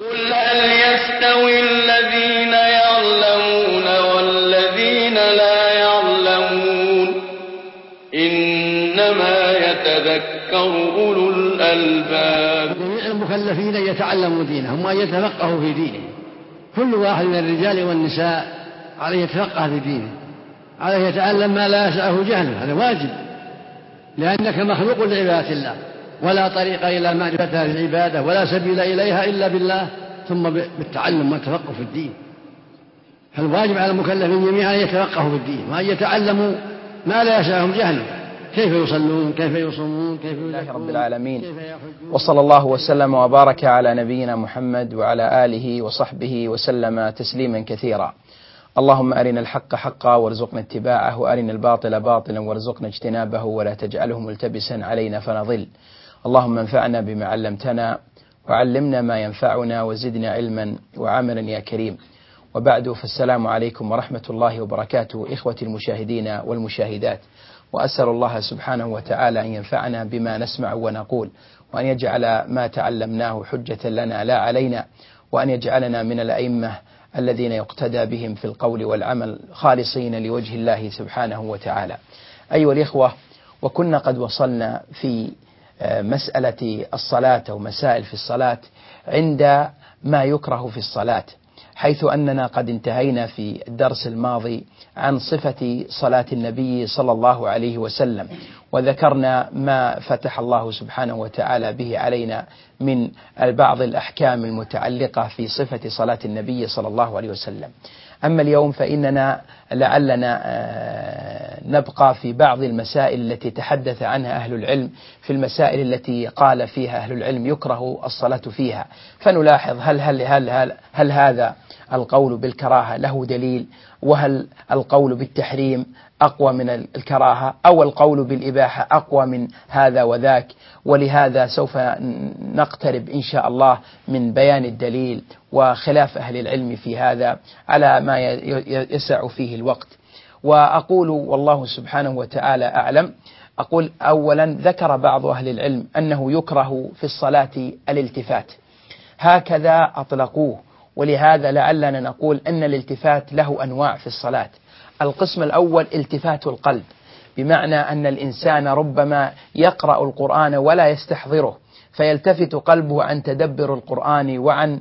قل هل يستوي الذين يعلمون والذين لا يعلمون إنما يتذكر أولو الألباب جميع المكلفين يتعلموا دينهم وأن يتفقهوا في دينهم. كل واحد من الرجال والنساء عليه يتفقه في دينه عليه يتعلم ما لا يسعه جهله هذا واجب لأنك مخلوق لعبادة الله. ولا طريق إلى معرفة العبادة ولا سبيل إليها إلا بالله ثم بالتعلم والتفقه في الدين. فالواجب على المكلفين جميعا أن يتفقهوا في الدين وأن يتعلموا ما لا يسعهم جهله. كيف يصلون؟ كيف يصومون؟ كيف لله رب العالمين. وصلى الله وسلم وبارك على نبينا محمد وعلى آله وصحبه وسلم تسليما كثيرا. اللهم أرنا الحق حقا وارزقنا اتباعه وأرنا الباطل باطلا وارزقنا اجتنابه ولا تجعله ملتبسا علينا فنضل. اللهم انفعنا بما علمتنا وعلمنا ما ينفعنا وزدنا علما وعملا يا كريم. وبعد فالسلام عليكم ورحمة الله وبركاته إخوة المشاهدين والمشاهدات. وأسأل الله سبحانه وتعالى أن ينفعنا بما نسمع ونقول وأن يجعل ما تعلمناه حجة لنا لا علينا وأن يجعلنا من الأئمة الذين يقتدى بهم في القول والعمل خالصين لوجه الله سبحانه وتعالى. أيها الإخوة وكنا قد وصلنا في مسألة الصلاة أو مسائل في الصلاة عند ما يكره في الصلاة حيث أننا قد انتهينا في الدرس الماضي عن صفة صلاة النبي صلى الله عليه وسلم وذكرنا ما فتح الله سبحانه وتعالى به علينا من بعض الأحكام المتعلقة في صفة صلاة النبي صلى الله عليه وسلم. أما اليوم فإننا لعلنا نبقى في بعض المسائل التي تحدث عنها أهل العلم في المسائل التي قال فيها أهل العلم يكره الصلاة فيها. فنلاحظ هل هل هل هل, هل هذا القول بالكراهة له دليل؟ وهل القول بالتحريم أقوى من الكراهة أو القول بالإباحة أقوى من هذا وذاك. ولهذا سوف نقترب إن شاء الله من بيان الدليل وخلاف أهل العلم في هذا على ما يسع فيه الوقت. وأقول والله سبحانه وتعالى أعلم. أقول أولا ذكر بعض أهل العلم أنه يكره في الصلاة الالتفات. هكذا أطلقوه. ولهذا لعلنا نقول أن الالتفات له أنواع في الصلاة. القسم الأول التفات القلب بمعنى أن الإنسان ربما يقرأ القرآن ولا يستحضره فيلتفت قلبه عن تدبر القرآن وعن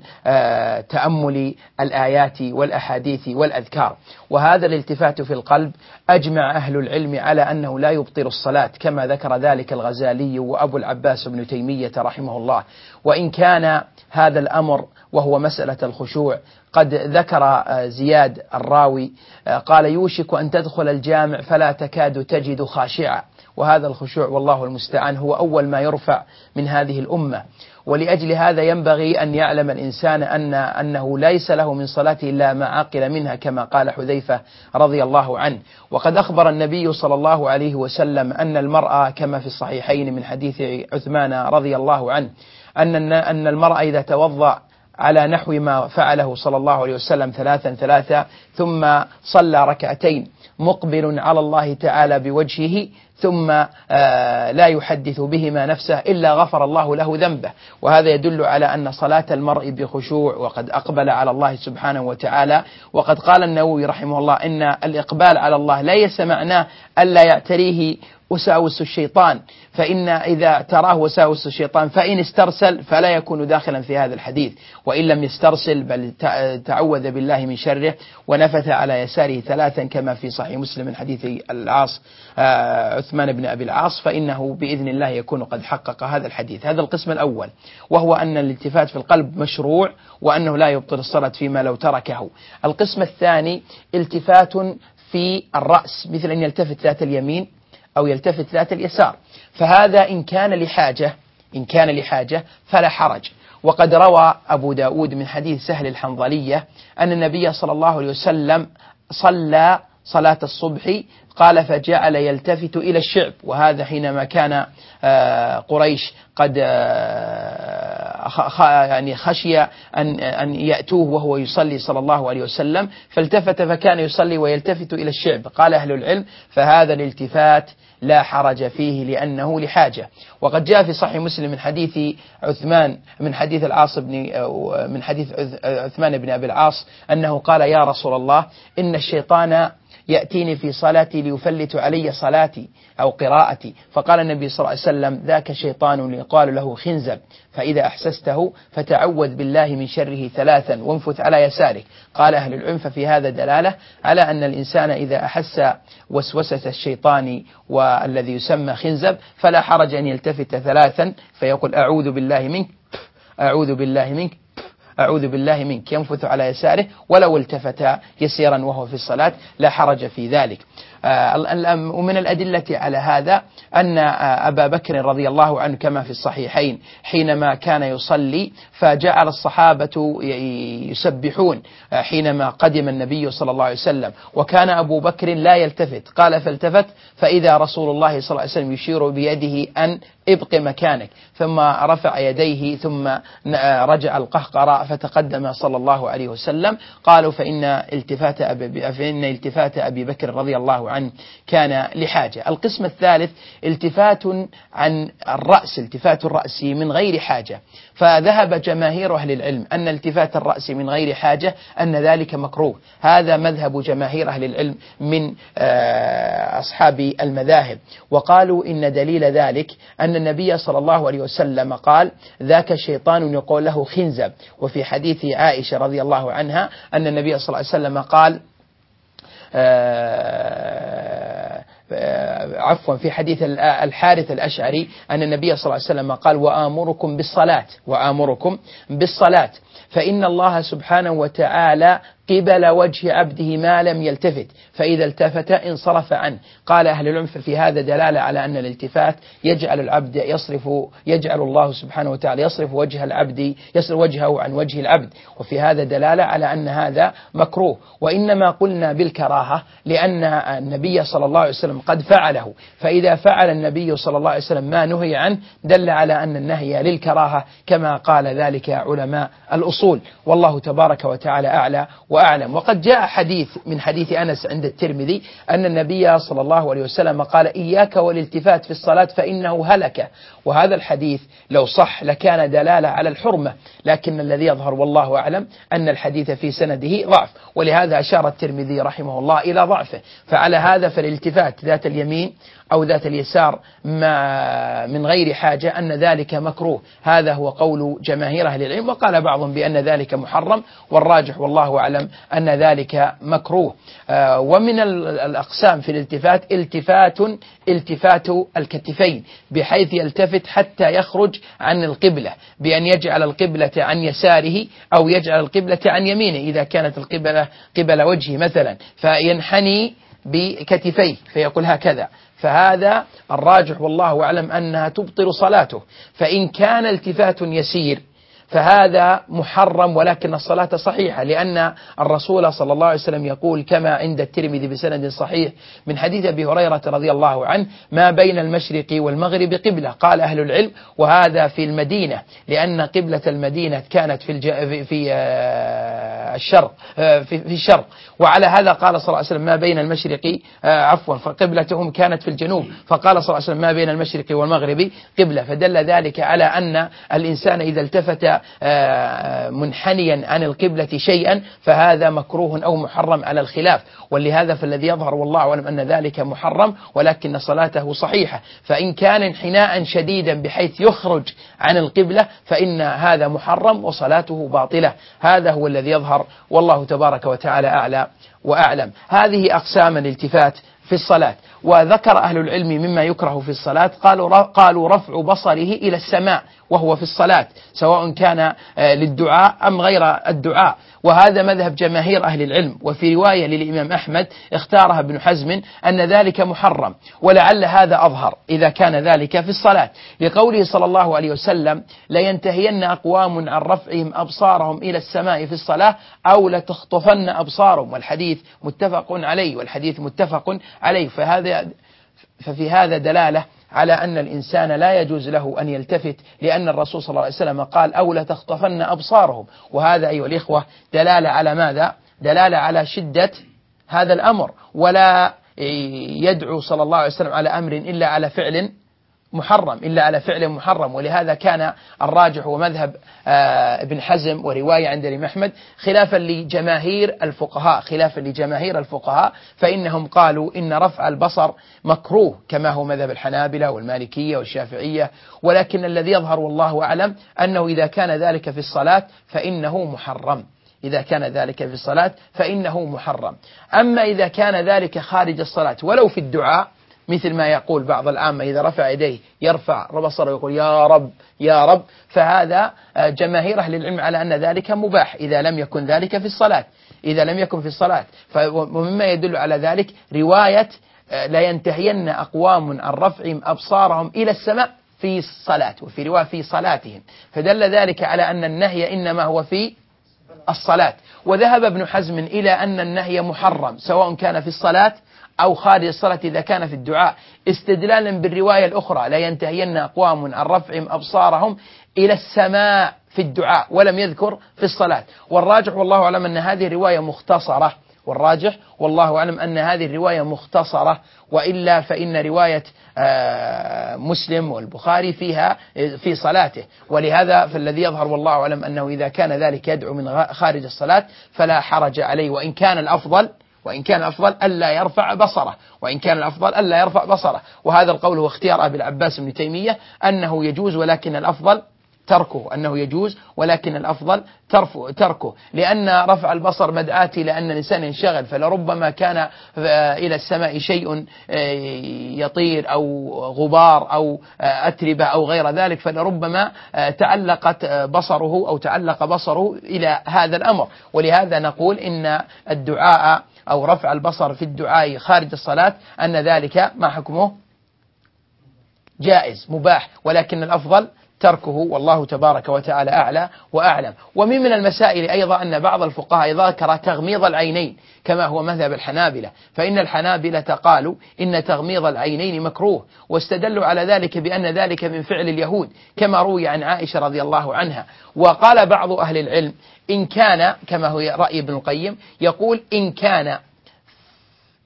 تأمل الآيات والأحاديث والأذكار. وهذا الالتفات في القلب أجمع أهل العلم على أنه لا يبطل الصلاة كما ذكر ذلك الغزالي وأبو العباس بن تيمية رحمه الله. وإن كان هذا الأمر وهو مسألة الخشوع. قد ذكر زياد الراوي قال يوشك أن تدخل الجامع فلا تكاد تجد خاشعا وهذا الخشوع والله المستعان هو أول ما يرفع من هذه الأمة. ولأجل هذا ينبغي أن يعلم الإنسان أن أنه ليس له من صلاته إلا ما عقل منها كما قال حذيفة رضي الله عنه. وقد أخبر النبي صلى الله عليه وسلم أن المرأة كما في الصحيحين من حديث عثمان رضي الله عنه أن أن المرأة إذا توضأ على نحو ما فعله صلى الله عليه وسلم ثلاثا ثلاثا ثم صلى ركعتين مقبل على الله تعالى بوجهه ثم لا يحدث بهما نفسه إلا غفر الله له ذنبه. وهذا يدل على أن صلاة المرء بخشوع وقد أقبل على الله سبحانه وتعالى. وقد قال النووي رحمه الله إن الإقبال على الله ليس معناه ألا يعتريه وساوس الشيطان فإن إذا تراه وساوس الشيطان فإن استرسل فلا يكون داخلا في هذا الحديث. وإن لم يسترسل بل تعوذ بالله من شره ونفث على يساره ثلاثا كما في صحيح مسلم من حديث العاص عثمان بن أبي العاص فإنه بإذن الله يكون قد حقق هذا الحديث. هذا القسم الأول وهو أن الالتفات في القلب مشروع وأنه لا يبطل الصلاة فيما لو تركه. القسم الثاني التفات في الرأس مثل أن يلتفت ذات اليمين أو يلتفت ذات اليسار. فهذا إن كان لحاجة إن كان لحاجة فلا حرج. وقد روى أبو داود من حديث سهل الحنظلية أن النبي صلى الله عليه وسلم صلى صلاة الصبح قال فجعل يلتفت إلى الشعب. وهذا حينما كان آه، قريش قد يعني خشي أن أن يأتوه وهو يصلي صلى الله عليه وسلم فالتفت فكان يصلي ويلتفت إلى الشعب. قال أهل العلم فهذا الالتفات لا حرج فيه لأنه لحاجة. وقد جاء في صحيح مسلم من حديث عثمان من حديث العاص بن من حديث عثمان بن أبي العاص أنه قال يا رسول الله إن الشيطان يأتيني في صلاتي ليفلت علي صلاتي أو قراءتي. فقال النبي صلى الله عليه وسلم ذاك شيطان يقال له خنزب فإذا أحسسته فتعوذ بالله من شره ثلاثا وانفث على يسارك قال أهل العلم ففي هذا دلالة على أن الإنسان إذا أحس وسوسة الشيطان والذي يسمى خنزب فلا حرج أن يلتفت ثلاثا فيقول أعوذ بالله منك أعوذ بالله منك. أعوذ بالله منك ينفث على يساره ولو التفت يسيرا وهو في الصلاة لا حرج في ذلك. آه، ومن الأدلة على هذا أن آه، أبا بكر رضي الله عنه كما في الصحيحين حينما كان يصلي فجعل الصحابة يسبحون آه، حينما قدم النبي صلى الله عليه وسلم. وكان أبو بكر لا يلتفت قال فالتفت فإذا رسول الله صلى الله عليه وسلم يشير بيده أن ابق مكانك. ثم رفع يديه ثم رجع القهقراء فتقدم صلى الله عليه وسلم. قالوا فإن التفات أبي, فإن التفات أبي بكر رضي الله عنه كان لحاجة. القسم الثالث التفات عن الرأس التفات الرأس من غير حاجة. فذهب جماهير أهل العلم أن التفات الرأس من غير حاجة أن ذلك مكروه. هذا مذهب جماهير أهل العلم من آه، أصحاب المذاهب. وقالوا إن دليل ذلك أن النبي صلى الله عليه وسلم قال ذاك شيطان يقول له خنزب. وفي حديث عائشة رضي الله عنها أن النبي صلى الله عليه وسلم قال آه، آه، عفوا في حديث الحارث الأشعري أن النبي صلى الله عليه وسلم قال وآمركم بالصلاة وآمركم بالصلاة فإن الله سبحانه وتعالى قبل وجه عبده ما لم يلتفت فإذا التفت انصرف عنه. قال أهل العلم في هذا دلالة على أن الالتفات يجعل العبد يصرف يجعل الله سبحانه وتعالى يصرف وجه العبد يصرف وجهه عن وجه العبد. وفي هذا دلالة على أن هذا مكروه. وإنما قلنا بالكراهة لأن النبي صلى الله عليه وسلم قد فعله. فإذا فعل النبي صلى الله عليه وسلم ما نهي عنه دل على أن النهي للكراهة كما قال ذلك علماء الأصول. والله تبارك وتعالى أعلى. وأعلم. وقد جاء حديث من حديث أنس عند الترمذي أن النبي صلى الله عليه وسلم قال إياك والالتفات في الصلاة فإنه هلك. وهذا الحديث لو صح لكان دلالة على الحرمة لكن الذي يظهر والله أعلم أن الحديث في سنده ضعف ولهذا أشار الترمذي رحمه الله إلى ضعفه. فعلى هذا فالالتفات ذات اليمين أو ذات اليسار ما من غير حاجة أن ذلك مكروه. هذا هو قول جماهير أهل العلم وقال بعضهم بأن ذلك محرم والراجح والله أعلم. أن ذلك مكروه. آه، ومن الأقسام في الالتفات التفات التفات الكتفين بحيث يلتفت حتى يخرج عن القبلة بأن يجعل القبلة عن يساره أو يجعل القبلة عن يمينه إذا كانت القبلة قبل وجهه مثلا فينحني بكتفيه فيقول هكذا. فهذا الراجح والله أعلم أنها تبطل صلاته. فإن كان التفات يسير فهذا محرم ولكن الصلاة صحيحة لأن الرسول صلى الله عليه وسلم يقول كما عند الترمذي بسند صحيح من حديث أبي هريرة رضي الله عنه ما بين المشرق والمغرب قبلة قال أهل العلم وهذا في المدينة لأن قبلة المدينة كانت في. في آه، الشرق آه، في الشرق. وعلى هذا قال صلى الله عليه وسلم ما بين المشرق آه، عفوا فقبلتهم كانت في الجنوب فقال صلى الله عليه وسلم ما بين المشرق والمغرب قبلة فدل ذلك على أن الإنسان إذا التفت آه، منحنيا عن القبلة شيئا فهذا مكروه أو محرم على الخلاف. ولهذا فالذي يظهر والله أعلم أن ذلك محرم ولكن صلاته صحيحة. فإن كان انحناء شديدا بحيث يخرج عن القبلة فإن هذا محرم وصلاته باطلة. هذا هو الذي يظهر. والله تبارك وتعالى أعلى وأعلم. هذه أقسام الالتفات في الصلاة. وذكر أهل العلم مما يكره في الصلاة قالوا قالوا رفع بصره إلى السماء. وهو في الصلاة سواء كان آه، للدعاء أم غير الدعاء. وهذا مذهب جماهير أهل العلم وفي رواية للإمام أحمد اختارها ابن حزم أن ذلك محرم ولعل هذا أظهر إذا كان ذلك في الصلاة. لقوله صلى الله عليه وسلم لينتهين أقوام عن رفعهم أبصارهم إلى السماء في الصلاة أو لتخطفن أبصارهم. والحديث متفق عليه والحديث متفق عليه. فهذا ففي هذا دلالة على أن الإنسان لا يجوز له أن يلتفت لأن الرسول صلى الله عليه وسلم قال أو لتخطفن أبصارهم وهذا أيها الإخوة دلالة على ماذا؟ دلالة على شدة هذا الأمر ولا يدعو صلى الله عليه وسلم على أمر إلا على فعل محرم إلا على فعل محرم. ولهذا كان الراجح ومذهب آه، ابن حزم ورواية عند الإمام أحمد خلافا لجماهير الفقهاء خلافا لجماهير الفقهاء فإنهم قالوا إن رفع البصر مكروه كما هو مذهب الحنابلة والمالكية والشافعية. ولكن الذي يظهر والله أعلم أنه إذا كان ذلك في الصلاة فإنه محرم. إذا كان ذلك في الصلاة فإنه محرم. أما إذا كان ذلك خارج الصلاة ولو في الدعاء مثل ما يقول بعض العامة إذا رفع يديه يرفع بصره ويقول يا رب يا رب. فهذا آه، جماهير أهل العلم على أن ذلك مباح إذا لم يكن ذلك في الصلاة. إذا لم يكن في الصلاة. ومما يدل على ذلك رواية آه، لا ينتهين أقوام عن رفعهم أبصارهم إلى السماء في الصلاة وفي رواية في صلاتهم. فدل ذلك على أن النهي إنما هو في الصلاة. وذهب ابن حزم إلى أن النهي محرم سواء كان في الصلاة أو خارج الصلاة إذا كان في الدعاء. استدلالا بالرواية الأخرى لا ينتهين أقوام عن رفعهم أبصارهم إلى السماء في الدعاء ولم يذكر في الصلاة. والراجح والله أعلم أن هذه الرواية مختصرة. والراجح والله أعلم أن هذه الرواية مختصرة. وإلا فإن رواية آه، مسلم والبخاري فيها في صلاته. ولهذا فالذي يظهر والله أعلم أنه إذا كان ذلك يدعو من خارج الصلاة فلا حرج عليه. وإن كان الأفضل وإن كان الأفضل ألا يرفع بصره وإن كان الأفضل ألا يرفع بصره. وهذا القول هو اختيار أبي العباس بن تيمية أنه يجوز ولكن الأفضل تركه أنه يجوز ولكن الأفضل تركه. لأن رفع البصر مدعاة إلى أن الإنسان ينشغل فلربما كان آه، إلى السماء شيء آه، يطير أو غبار أو آه، أتربة أو غير ذلك فلربما تعلقت بصره أو تعلق بصره إلى هذا الأمر. ولهذا نقول إن الدعاء أو رفع البصر في الدعاء خارج الصلاة أن ذلك ما حكمه؟ جائز مباح ولكن الأفضل تركه والله تبارك وتعالى أعلى وأعلم. ومن من المسائل أيضا أن بعض الفقهاء ذكر تغميض العينين كما هو مذهب الحنابلة. فإن الحنابلة قالوا إن تغميض العينين مكروه واستدلوا على ذلك بأن ذلك من فعل اليهود كما روي عن عائشة رضي الله عنها. وقال بعض أهل العلم إن كان كما هو رأي ابن القيم يقول إن كان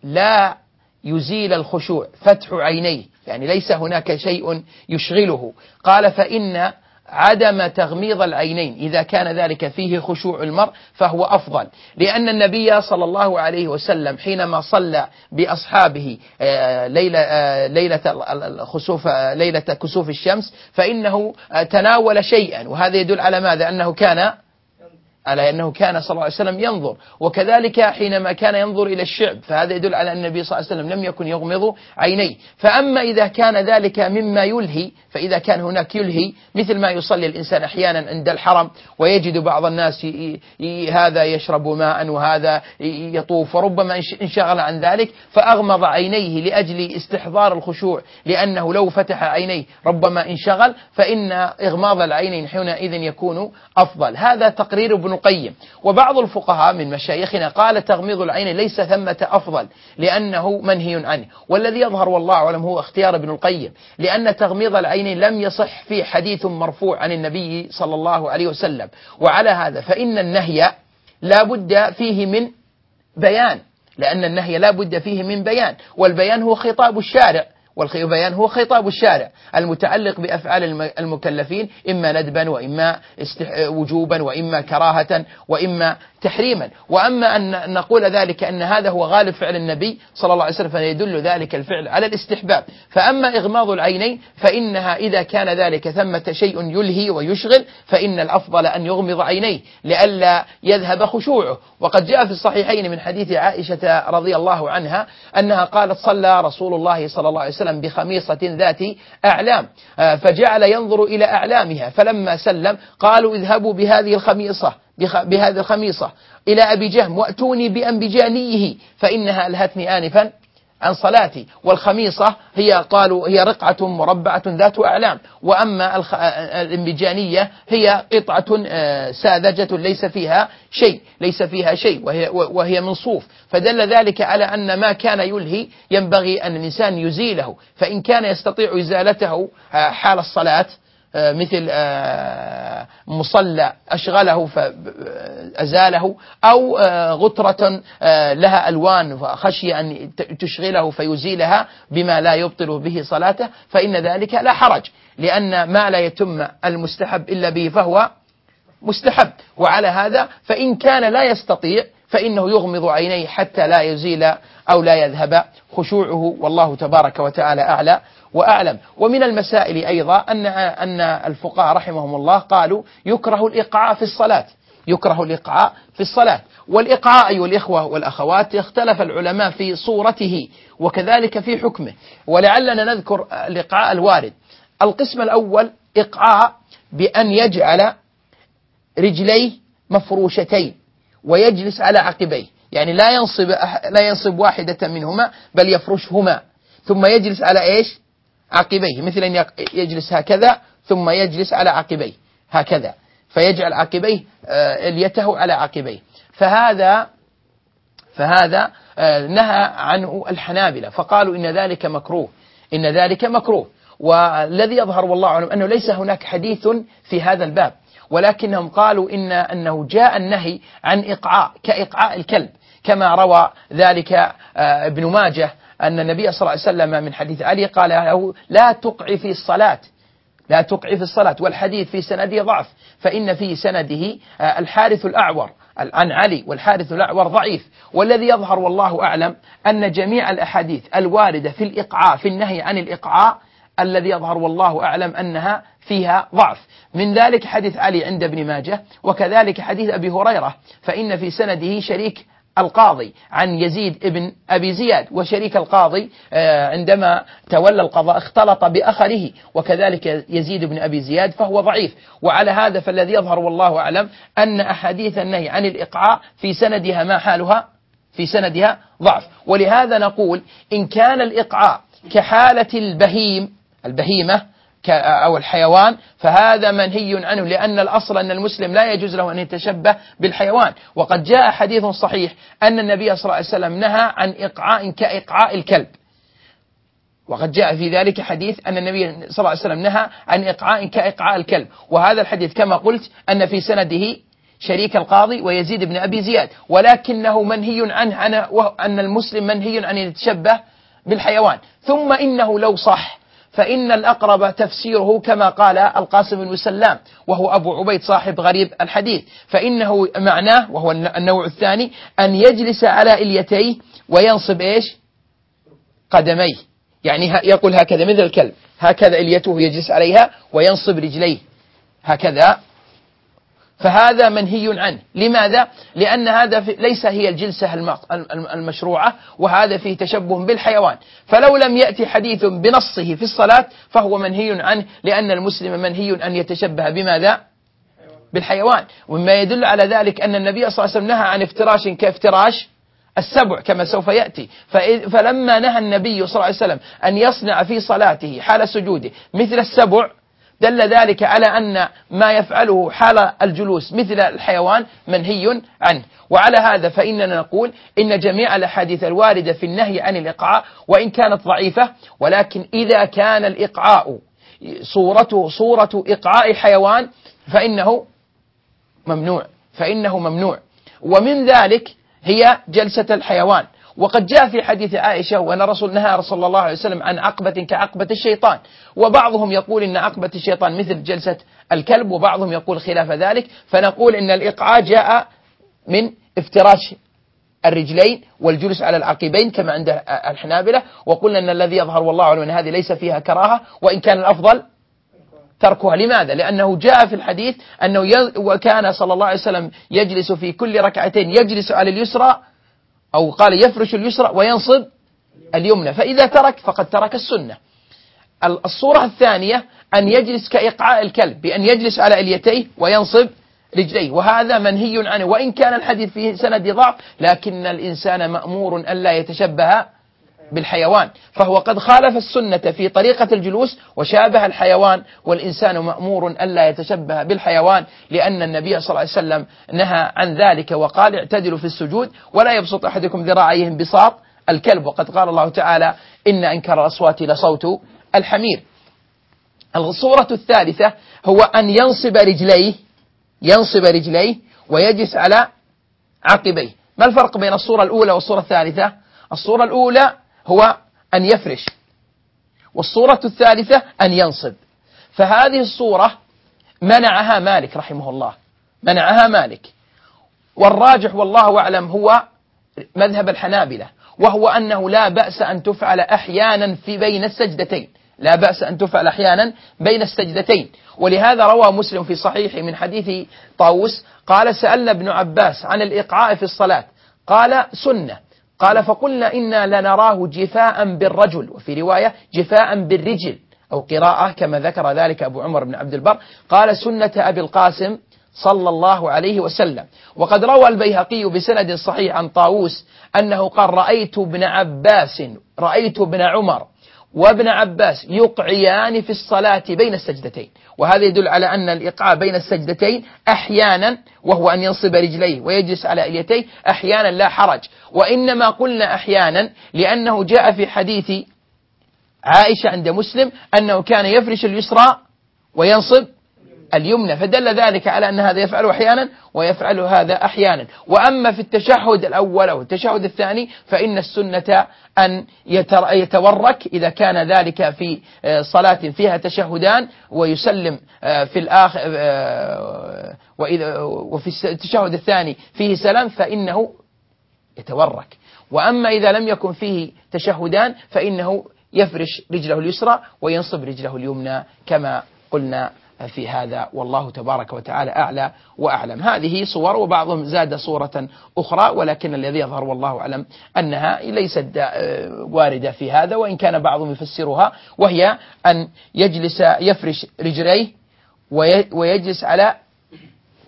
لا يزيل الخشوع فتح عينيه يعني ليس هناك شيء يشغله. قال فإن عدم تغميض العينين إذا كان ذلك فيه خشوع المرء فهو أفضل. لأن النبي صلى الله عليه وسلم حينما صلى بأصحابه آه، ليلة آه، ليلة آه، ليلة كسوف الشمس فإنه تناول شيئا. وهذا يدل على ماذا؟ أنه كان على أنه كان صلى الله عليه وسلم ينظر. وكذلك حينما كان ينظر إلى الشعب فهذا يدل على أن النبي صلى الله عليه وسلم لم يكن يغمض عينيه. فأما إذا كان ذلك مما يلهي فإذا كان هناك يلهي مثل ما يصلي الإنسان أحيانا عند الحرم ويجد بعض الناس هذا يشرب ماء وهذا يطوف وربما انشغل عن ذلك فأغمض عينيه لأجل استحضار الخشوع لأنه لو فتح عينيه ربما انشغل فإن إغماض العينين حينئذ يكون أفضل. هذا تقرير ابن القيم وبعض الفقهاء من مشايخنا قال تغميض العين ليس ثمة أفضل لأنه منهي عنه. والذي يظهر والله أعلم هو اختيار ابن القيم لأن تغميض العين لم يصح في حديث مرفوع عن النبي صلى الله عليه وسلم. وعلى هذا فإن النهي لا بد فيه من بيان لأن النهي لا بد فيه من بيان. والبيان هو خطاب الشارع. والبيان هو خطاب الشارع المتعلق بأفعال المكلفين إما ندبا وإما وجوبا وإما كراهة وإما تحريما. وأما أن نقول ذلك أن هذا هو غالب فعل النبي صلى الله عليه وسلم فيدل ذلك الفعل على الاستحباب. فأما إغماض العينين فإنها إذا كان ذلك ثمة شيء يلهي ويشغل فإن الأفضل أن يغمض عينيه لئلا يذهب خشوعه. وقد جاء في الصحيحين من حديث عائشة رضي الله عنها أنها قالت صلى رسول الله صلى الله عليه وسلم بخميصة ذات أعلام. آه، فجعل ينظر إلى أعلامها فلما سلم قالوا اذهبوا بهذه الخميصة. بهذه الخميصة. إلى أبي جهم وأتوني بأنبجانيه فإنها ألهتني آنفا عن صلاتي. والخميصة هي قالوا هي رقعة مربعة ذات أعلام. وأما الأنبجانية هي قطعة آه، ساذجة ليس فيها شيء ليس فيها شيء وهي, وهي من صوف فدل ذلك على أن ما كان يلهي ينبغي أن الإنسان يزيله. فإن كان يستطيع إزالته آه، حال الصلاة مثل آه، مصلى أشغله فأزاله أو آه، غترة لها ألوان فخشي أن تشغله فيزيلها بما لا يبطل به صلاته فإن ذلك لا حرج لأن ما لا يتم المستحب إلا به فهو مستحب. وعلى هذا فإن كان لا يستطيع فإنه يغمض عينيه حتى لا يزيل أو لا يذهب خشوعه والله تبارك وتعالى أعلى. وأعلم. ومن المسائل أيضا أن أن الفقهاء رحمهم الله قالوا يكره الإقعاء في الصلاة. يكره الإقعاء في الصلاة. والإقعاء أيها الإخوة والأخوات اختلف العلماء في صورته وكذلك في حكمه. ولعلنا نذكر الإقعاء الوارد. القسم الأول إقعاء بأن يجعل رجليه مفروشتين ويجلس على عقبيه. يعني لا ينصب لا ينصب واحدة منهما بل يفرشهما. ثم يجلس على إيش؟ عقبيه مثل أن يجلس هكذا ثم يجلس على عقبيه هكذا. فيجعل عقبيه آه، إليته على عقبيه. فهذا فهذا آه، نهى عنه الحنابلة فقالوا إن ذلك مكروه إن ذلك مكروه. والذي يظهر والله أعلم أنه ليس هناك حديث في هذا الباب ولكنهم قالوا إن أنه جاء النهي عن إقعاء كإقعاء الكلب كما روى ذلك آه، ابن ماجه أن النبي صلى الله عليه وسلم من حديث علي قال له لا تقع في الصلاة. لا تقع في الصلاة والحديث في سنده ضعف. فإن في سنده آه، الحارث الأعور عن علي والحارث الأعور ضعيف. والذي يظهر والله أعلم أن جميع الأحاديث الواردة في الإقعاء في النهي عن الإقعاء الذي يظهر والله أعلم أنها فيها ضعف. من ذلك حديث علي عند ابن ماجه وكذلك حديث أبي هريرة. فإن في سنده شريك القاضي عن يزيد ابن أبي زياد وشريك القاضي آه، عندما تولى القضاء اختلط بأخره وكذلك يزيد بن أبي زياد فهو ضعيف. وعلى هذا فالذي يظهر والله أعلم أن أحاديث النهي عن الإقعاء في سندها ما حالها؟ في سندها ضعف. ولهذا نقول إن كان الإقعاء كحالة البهيم البهيمة أو الحيوان فهذا منهي عنه لأن الأصل أن المسلم لا يجوز له أن يتشبه بالحيوان. وقد جاء حديث صحيح أن النبي صلى الله عليه وسلم نهى عن إقعاء كإقعاء الكلب. وقد جاء في ذلك حديث أن النبي صلى الله عليه وسلم نهى عن إقعاء كإقعاء الكلب. وهذا الحديث كما قلت أن في سنده شريك القاضي ويزيد بن أبي زياد. ولكنه منهي عنه أن المسلم منهي عن يتشبه بالحيوان. ثم إنه لو صح فإن الأقرب تفسيره كما قال القاسم بن سلام وهو أبو عبيد صاحب غريب الحديث فإنه معناه وهو النوع الثاني أن يجلس على إليتيه وينصب إيش؟ قدميه. يعني يقول هكذا مثل الكلب هكذا إليته يجلس عليها وينصب رجليه. هكذا فهذا منهي عنه لماذا؟ لأن هذا ليس هي الجلسة المشروعة وهذا فيه تشبه بالحيوان فلو لم يأتي حديث بنصه في الصلاة فهو منهي عنه لأن المسلم منهي أن يتشبه بماذا؟ بالحيوان ومما يدل على ذلك أن النبي صلى الله عليه وسلم نهى عن افتراش كافتراش السبع كما سوف يأتي فلما نهى النبي صلى الله عليه وسلم أن يصنع في صلاته حال سجوده مثل السبع دل ذلك على أن ما يفعله حال الجلوس مثل الحيوان منهي عنه. وعلى هذا فإننا نقول إن جميع الأحاديث الواردة في النهي عن الإقعاء وإن كانت ضعيفة ولكن إذا كان الإقعاء صورته صورة إقعاء حيوان فإنه ممنوع فإنه ممنوع. ومن ذلك هي جلسة الحيوان. وقد جاء في حديث عائشة وأن رسول نهى رسول الله عليه وسلم عن عقبة كعقبة الشيطان. وبعضهم يقول إن عقبة الشيطان مثل جلسة الكلب وبعضهم يقول خلاف ذلك. فنقول إن الإقعاء جاء من افتراش الرجلين والجلوس على العقبين كما عند الحنابلة. وقلنا أن الذي يظهر والله أعلم أن هذه ليس فيها كراهة وإن كان الأفضل تركها. لماذا؟ لأنه جاء في الحديث أنه وكان صلى الله عليه وسلم يجلس في كل ركعتين يجلس على اليسرى أو قال يفرش اليسرى وينصب اليمنى. فإذا ترك فقد ترك السنة. الصورة الثانية أن يجلس كإقعاء الكلب بأن يجلس على إليتيه وينصب رجليه. وهذا منهي عنه. وإن كان الحديث فيه سند ضعف لكن الإنسان مأمور ألا يتشبه بالحيوان. فهو قد خالف السنة في طريقة الجلوس وشابه الحيوان والإنسان مأمور ألا يتشبه بالحيوان لأن النبي صلى الله عليه وسلم نهى عن ذلك وقال اعتدلوا في السجود ولا يبسط أحدكم ذراعيه انبساط الكلب. وقد قال الله تعالى إن أنكر الأصوات لصوت الحمير. الصورة الثالثة هو أن ينصب رجليه ينصب رجليه ويجلس على عقبيه. ما الفرق بين الصورة الأولى والصورة الثالثة؟ الصورة الأولى هو أن يفرش. والصورة الثالثة أن ينصب. فهذه الصورة منعها مالك رحمه الله. منعها مالك. والراجح والله أعلم هو مذهب الحنابلة. وهو أنه لا بأس أن تفعل أحيانا في بين السجدتين. لا بأس أن تفعل أحيانا بين السجدتين. ولهذا روى مسلم في صحيحه من حديث طاووس قال سألنا ابن عباس عن الإقعاء في الصلاة. قال سنة. قال فقلنا إنا لنراه جفاء بالرجل وفي رواية جفاء بالرجل أو قراءة كما ذكر ذلك أبو عمر بن عبد البر قال سنة أبي القاسم صلى الله عليه وسلم. وقد روى البيهقي بسند صحيح عن طاووس أنه قال رأيت ابن عباس رأيت ابن عمر وابن عباس يقعيان في الصلاة بين السجدتين. وهذا يدل على أن الإيقاع بين السجدتين أحيانا وهو أن ينصب رجليه ويجلس على إليتيه أحيانا لا حرج. وإنما قلنا أحيانا لأنه جاء في حديث عائشة عند مسلم أنه كان يفرش اليسرى وينصب اليمنى فدل ذلك على أن هذا يفعل أحيانا ويفعل هذا أحيانا. وأما في التشهد الأول أو التشهد الثاني فإن السنة أن يتورك إذا كان ذلك في آه، صلاة فيها تشهدان ويسلم آه، في الآخر آه، وإذا وفي التشهد الثاني فيه سلام فإنه يتورك. وأما إذا لم يكن فيه تشهدان فإنه يفرش رجله اليسرى وينصب رجله اليمنى كما قلنا في هذا والله تبارك وتعالى أعلى وأعلم. هذه صور وبعضهم زاد صورة أخرى ولكن الذي يظهر والله أعلم أنها ليست واردة في هذا وإن كان بعضهم يفسرها وهي أن يجلس يفرش رجليه ويجلس على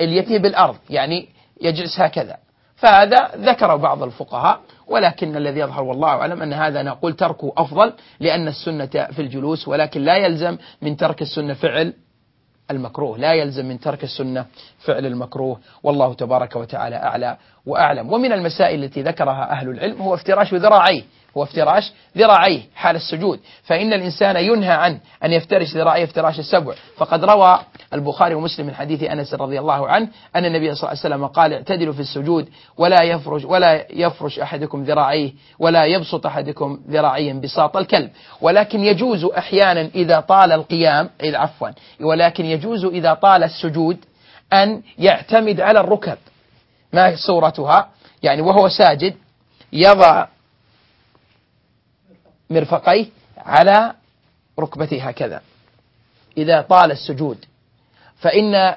إليته بالأرض يعني يجلس هكذا. فهذا ذكر بعض الفقهاء ولكن الذي يظهر والله أعلم أن هذا نقول تركه أفضل لأن السنة في الجلوس ولكن لا يلزم من ترك السنة فعل المكروه. لا يلزم من ترك السنة فعل المكروه. والله تبارك وتعالى أعلى وأعلم. ومن المسائل التي ذكرها أهل العلم هو افتراش ذراعيه. هو افتراش ذراعيه حال السجود. فإن الإنسان ينهى عن أن يفترش ذراعيه افتراش السبع. فقد روى البخاري ومسلم من حديث أنس رضي الله عنه أن النبي صلى الله عليه وسلم قال اعتدلوا في السجود ولا يفرش ولا يفرش أحدكم ذراعيه ولا يبسط أحدكم ذراعيه بساط الكلب. ولكن يجوز أحيانا إذا طال القيام عفوا ولكن يجوز إذا طال السجود أن يعتمد على الركب. ما صورتها؟ يعني وهو ساجد يضع مرفقيه على ركبته هكذا. إذا طال السجود. فإن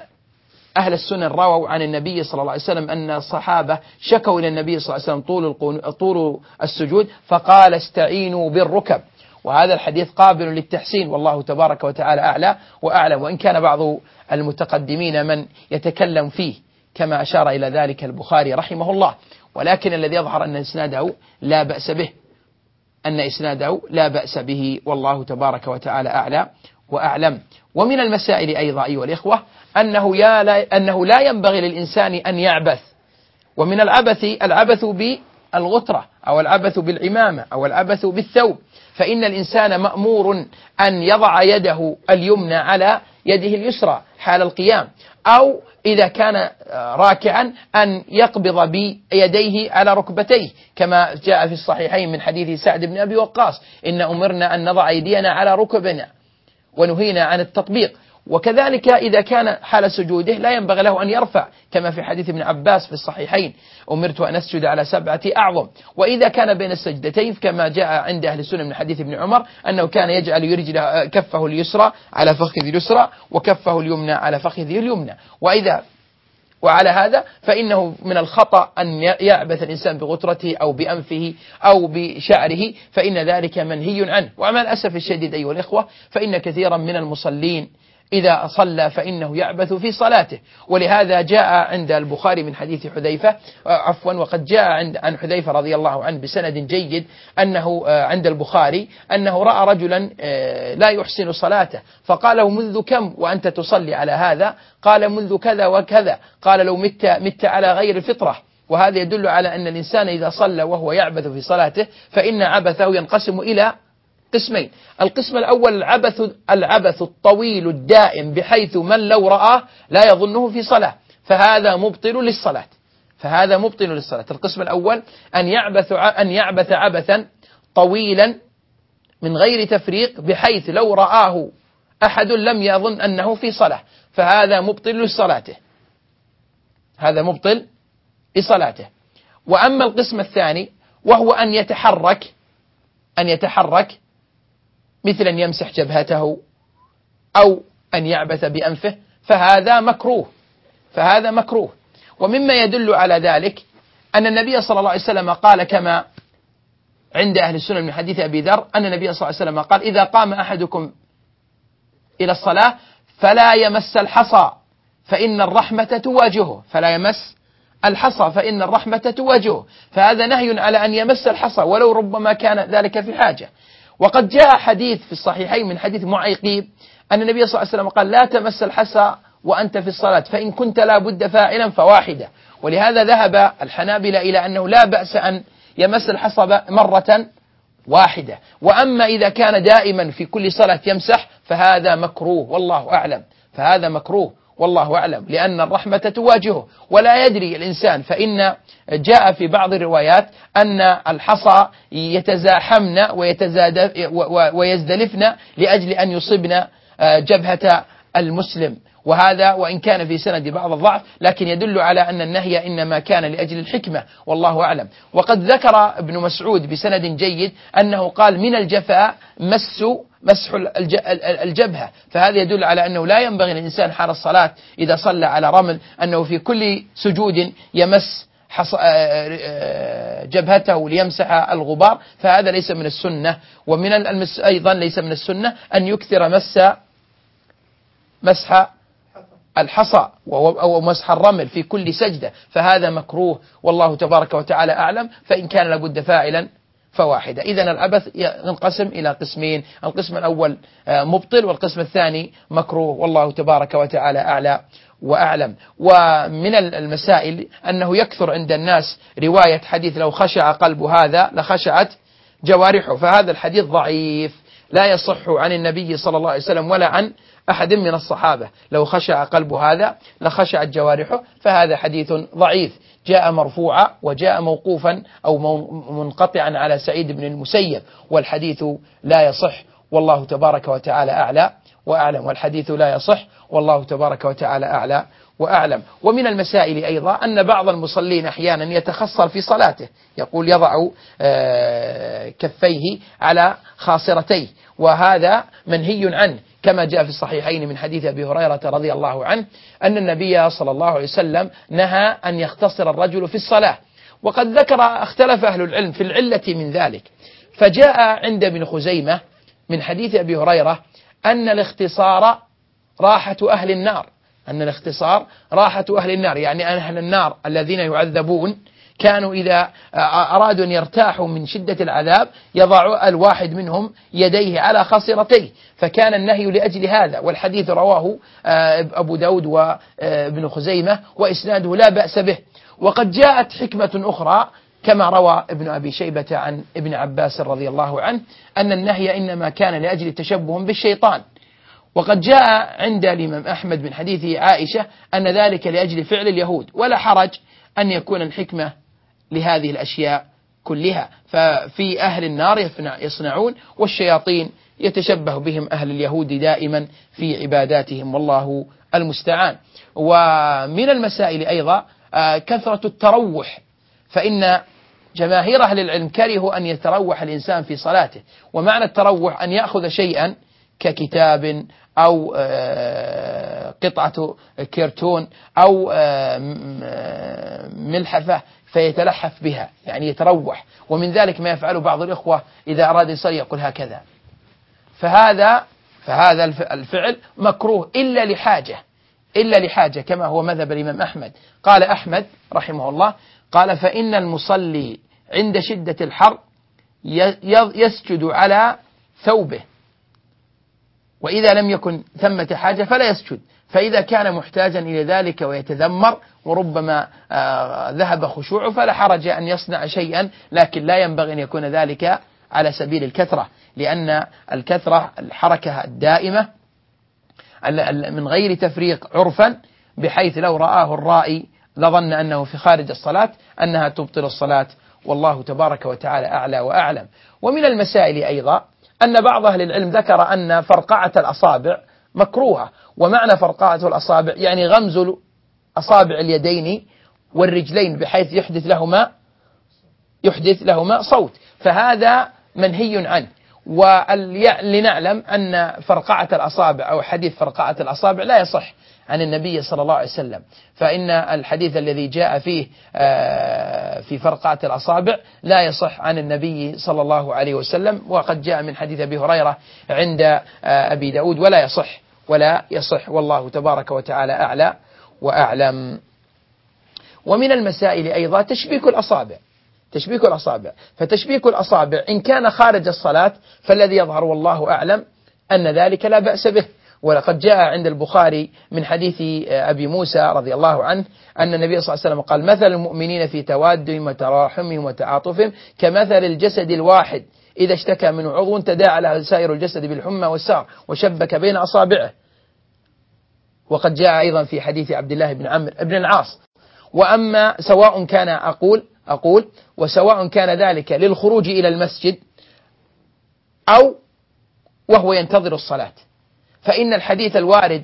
أهل السنن رووا عن النبي صلى الله عليه وسلم أن الصحابة شكوا إلى النبي صلى الله عليه وسلم طول, طول السجود فقال استعينوا بالركب. وهذا الحديث قابل للتحسين والله تبارك وتعالى أعلى وأعلم. وإن كان بعض المتقدمين من يتكلم فيه كما أشار إلى ذلك البخاري رحمه الله. ولكن الذي يظهر أن إسناده لا بأس به. أن إسناده لا بأس به والله تبارك وتعالى أعلى وأعلم. ومن المسائل أيضا أيها الإخوة أنه, يا لا أنه لا ينبغي للإنسان أن يعبث. ومن العبث العبث بالغترة أو العبث بالعمامة أو العبث بالثوب. فإن الإنسان مأمور أن يضع يده اليمنى على يده اليسرى حال القيام. أو إذا كان راكعا أن يقبض بيديه على ركبتيه كما جاء في الصحيحين من حديث سعد بن أبي وقاص إن أمرنا أن نضع أيدينا على ركبنا ونهينا عن التطبيق. وكذلك إذا كان حال سجوده لا ينبغي له أن يرفع كما في حديث ابن عباس في الصحيحين أمرت أن أسجد على سبعة أعظم. وإذا كان بين السجدتين كما جاء عند أهل السنة من حديث ابن عمر أنه كان يجعل يرجل كفه اليسرى على فخذ اليسرى وكفه اليمنى على فخذه اليمنى. وإذا وعلى هذا فإنه من الخطأ أن يعبث الإنسان بغترته أو بأنفه أو بشعره فإن ذلك منهي عنه. ومع الأسف الشديد أيها الإخوة فإن كثيرا من المصلين إذا صلى فإنه يعبث في صلاته. ولهذا جاء عند البخاري من حديث حذيفة عفوا وقد جاء عند عن حذيفة رضي الله عنه بسند جيد أنه عند البخاري أنه رأى رجلا لا يحسن صلاته. فقال منذ كم وأنت تصلي على هذا؟ قال منذ كذا وكذا. قال لو مت مت على غير الفطرة وهذا يدل على أن الإنسان إذا صلى وهو يعبث في صلاته فإن عبثه ينقسم إلى قسمين. القسم الأول العبث العبث الطويل الدائم بحيث من لو رآه لا يظنه في صلاة. فهذا مبطل للصلاة. فهذا مبطل للصلاة. القسم الأول أن يعبث أن يعبث عبثا طويلا من غير تفريق بحيث لو رآه أحد لم يظن أنه في صلاة. فهذا مبطل لصلاته. هذا مبطل لصلاته. وأما القسم الثاني وهو أن يتحرك أن يتحرك مثل أن يمسح جبهته أو أن يعبث بأنفه فهذا مكروه فهذا مكروه. ومما يدل على ذلك أن النبي صلى الله عليه وسلم قال كما عند أهل السنة من حديث أبي ذر أن النبي صلى الله عليه وسلم قال إذا قام أحدكم إلى الصلاة فلا يمس الحصى فإن الرحمة تواجهه. فلا يمس الحصى فإن الرحمة تواجهه. فهذا نهي على أن يمس الحصى ولو ربما كان ذلك في حاجة. وقد جاء حديث في الصحيحين من حديث معيقيب أن النبي صلى الله عليه وسلم قال لا تمس الحسى وأنت في الصلاة فإن كنت لا بد فاعلا فواحدة. ولهذا ذهب الحنابلة إلى أنه لا بأس أن يمس الحصى مرة واحدة. وأما إذا كان دائما في كل صلاة يمسح فهذا مكروه والله أعلم. فهذا مكروه. والله أعلم لأن الرحمة تواجهه ولا يدري الإنسان. فإن جاء في بعض الروايات أن الحصى يتزاحمن ويزدلفن لأجل أن يصبن آه، جبهة المسلم. وهذا وإن كان في سند بعض الضعف لكن يدل على أن النهي إنما كان لأجل الحكمة. والله أعلم. وقد ذكر ابن مسعود بسند جيد أنه قال من الجفاء مس مسح الجبهة. فهذا يدل على أنه لا ينبغي للإنسان حال الصلاة إذا صلى على رمل أنه في كل سجود يمس آه، آه، جبهته ليمسح الغبار. فهذا ليس من السنة. ومن المس أيضا ليس من السنة أن يكثر مس مسح الحصى أو مسح الرمل في كل سجدة. فهذا مكروه. والله تبارك وتعالى أعلم. فإن كان لابد فاعلا فواحدة. إذا العبث ينقسم إلى قسمين. القسم الأول آه، مبطل والقسم الثاني مكروه. والله تبارك وتعالى أعلى وأعلم. ومن المسائل أنه يكثر عند الناس رواية حديث لو خشع قلب هذا لخشعت جوارحه. فهذا الحديث ضعيف. لا يصح عن النبي صلى الله عليه وسلم ولا عن أحد من الصحابة. لو خشع قلب هذا لخشعت جوارحه فهذا حديث ضعيف. جاء مرفوعا وجاء موقوفا أو منقطعا على سعيد بن المسيب. والحديث لا يصح والله تبارك وتعالى أعلى وأعلم. والحديث لا يصح والله تبارك وتعالى أعلى. وأعلم. ومن المسائل أيضا أن بعض المصلين أحيانا يتخصر في صلاته. يقول يضع آه، كفيه على خاصرتيه. وهذا منهي عنه. كما جاء في الصحيحين من حديث أبي هريرة رضي الله عنه أن النبي صلى الله عليه وسلم نهى أن يختصر الرجل في الصلاة. وقد ذكر اختلف أهل العلم في العلة من ذلك. فجاء عند ابن خزيمة من حديث أبي هريرة أن الاختصار راحة أهل النار. أن الاختصار راحة أهل النار يعني أهل النار الذين يعذبون كانوا إذا أرادوا أن يرتاحوا من شدة العذاب يضع الواحد منهم يديه على خاصرتيه. فكان النهي لأجل هذا والحديث رواه آه، أبو داود وابن خزيمة وإسناده لا بأس به. وقد جاءت حكمة أخرى كما روى ابن أبي شيبة عن ابن عباس رضي الله عنه أن النهي إنما كان لأجل تشبه بالشيطان. وقد جاء عند الإمام أحمد من حديث عائشة أن ذلك لأجل فعل اليهود ولا حرج أن يكون الحكمة لهذه الأشياء كلها. ففي أهل النار يصنعون والشياطين يتشبه بهم أهل اليهود دائما في عباداتهم والله المستعان. ومن المسائل أيضا آه، كثرة التروح. فإن جماهير أهل العلم كرهوا أن يتروح الإنسان في صلاته ومعنى التروح أن يأخذ شيئا ككتاب أو آه، قطعة كرتون أو آه، ملحفة فيتلحف بها يعني يتروح. ومن ذلك ما يفعله بعض الإخوة إذا أراد يصلي يقول هكذا. فهذا فهذا الفعل مكروه إلا لحاجة إلا لحاجة كما هو مذهب الإمام أحمد. قال أحمد رحمه الله قال فإن المصلي عند شدة الحر يسجد على ثوبه. وإذا لم يكن ثمة حاجة فلا يسجد. فإذا كان محتاجا إلى ذلك ويتذمر وربما آه، ذهب خشوعه فلا حرج أن يصنع شيئا لكن لا ينبغي أن يكون ذلك على سبيل الكثرة لأن الكثرة الحركة الدائمة من غير تفريق عرفا بحيث لو رآه الرائي لظن أنه في خارج الصلاة أنها تبطل الصلاة. والله تبارك وتعالى أعلى وأعلم. ومن المسائل أيضا أن بعض أهل العلم ذكر أن فرقعة الأصابع مكروهة. ومعنى فرقعة الأصابع يعني غمز أصابع اليدين والرجلين بحيث يحدث لهما يحدث لهما صوت. فهذا منهي عنه. ولنعلم أن فرقعة الأصابع أو حديث فرقعة الأصابع لا يصح. عن النبي صلى الله عليه وسلم. فإن الحديث الذي جاء فيه آه، في فرقعة الأصابع لا يصح عن النبي صلى الله عليه وسلم وقد جاء من حديث أبي هريرة عند آه، أبي داود ولا يصح ولا يصح. والله تبارك وتعالى أعلى وأعلم. ومن المسائل أيضا تشبيك الأصابع تشبيك الأصابع. فتشبيك الأصابع إن كان خارج الصلاة فالذي يظهر والله أعلم أن ذلك لا بأس به. ولقد جاء عند البخاري من حديث أبي موسى رضي الله عنه أن النبي صلى الله عليه وسلم قال مثل المؤمنين في توادهم وتراحمهم وتعاطفهم كمثل الجسد الواحد. إذا اشتكى منه عضو تداعى له سائر الجسد بالحمى والسار وشبك بين أصابعه. وقد جاء أيضا في حديث عبد الله بن عمرو بن العاص. وأما سواء كان أقول أقول وسواء كان ذلك للخروج إلى المسجد أو وهو ينتظر الصلاة. فإن الحديث الوارد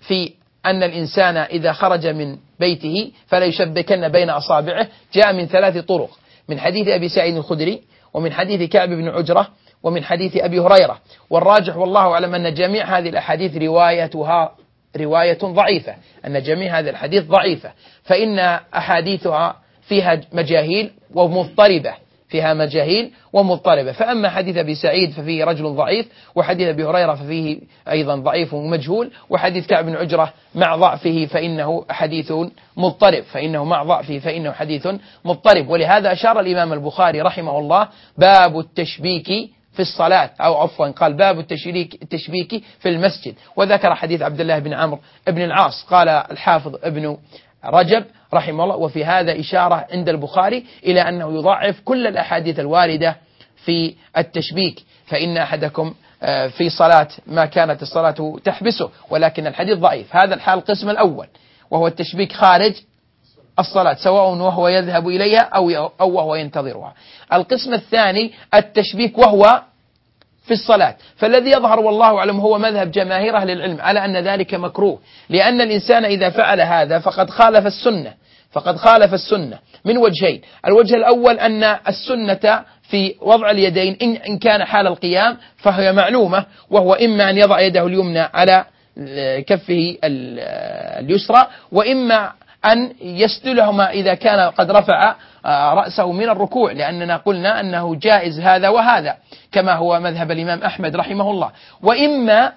في أن الإنسان إذا خرج من بيته فلا يشبكن بين أصابعه جاء من ثلاث طرق من حديث أبي سعيد الخدري ومن حديث كعب بن عجرة ومن حديث أبي هريرة. والراجح والله أعلم أن جميع هذه الأحاديث روايتها رواية ضعيفة أن جميع هذه الحديث ضعيفة. فإن أحاديثها فيها مجاهيل ومضطربة. فيها مجاهيل ومضطربة. فأما حديث أبي سعيد ففيه رجل ضعيف وحديث أبي هريرة ففيه أيضا ضعيف ومجهول وحديث كعب بن عجرة مع ضعفه فإنه حديث مضطرب. فإنه مع ضعفه فإنه حديث مضطرب. ولهذا أشار الإمام البخاري رحمه الله باب التشبيك في الصلاة أو عفوا قال باب التشبيك, التشبيك في المسجد. وذكر حديث عبد الله بن عمرو بن العاص قال الحافظ ابن رجب رحمه الله وفي هذا إشارة عند البخاري إلى أنه يضعف كل الأحاديث الواردة في التشبيك فإن أحدكم آه، في صلاة ما كانت الصلاة تحبسه ولكن الحديث ضعيف هذا الحال القسم الأول وهو التشبيك خارج الصلاة سواء وهو يذهب إليها أو أو وهو ينتظرها. القسم الثاني التشبيك وهو في الصلاة. فالذي يظهر والله أعلم هو مذهب جماهير أهل العلم على أن ذلك مكروه. لأن الإنسان إذا فعل هذا فقد خالف السنة. فقد خالف السنة. من وجهين. الوجه الأول أن السنة في وضع اليدين إن كان حال القيام فهي معلومة. وهو إما أن يضع يده اليمنى على كفه اليسرى وإما أن يسدلهما إذا كان قد رفع رأسه من الركوع لأننا قلنا أنه جائز هذا وهذا كما هو مذهب الإمام أحمد رحمه الله. وإما